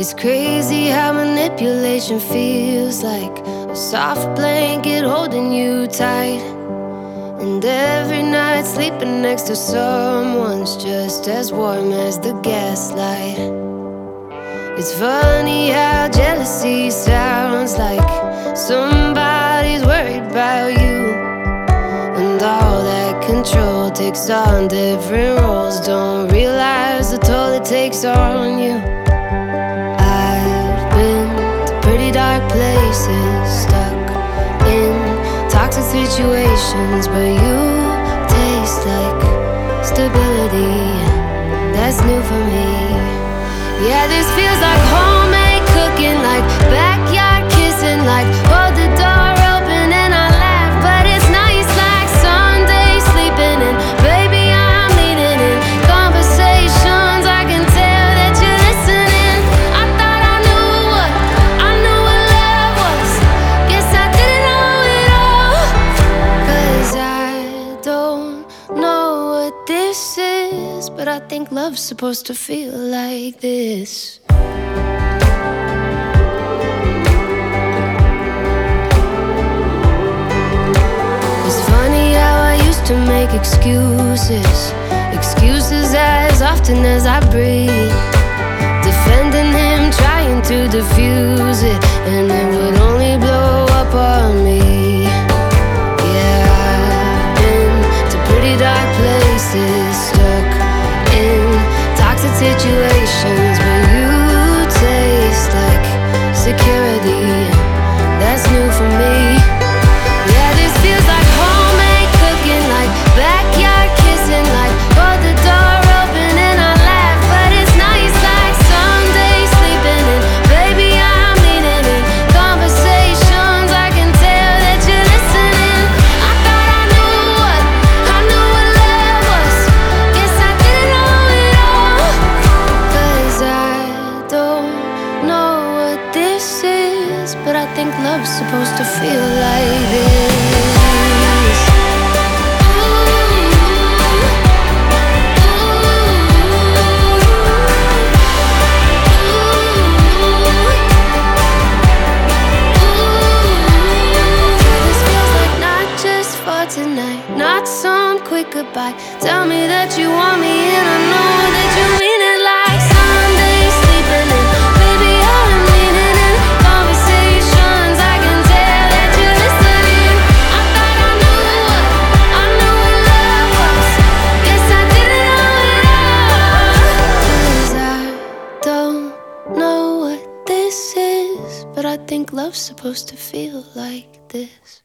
It's crazy how manipulation feels like a soft blanket holding you tight. And every night sleeping next to someone's just as warm as the gaslight. It's funny how jealousy sounds like somebody's worried about you. And all that control takes on different roles. Don't realize the toll it takes on you. Stuck in toxic situations, but you taste like stability. That's new for me. Yeah, this feels like homemade this but I think love's supposed to feel like this. It's funny how I used to make excuses, excuses as often as I breathe. That's new for me. Think love's supposed to feel like this. Tonight, not some quick goodbye. Tell me that you want me, and I know that you this is, but I think love's supposed to feel like this.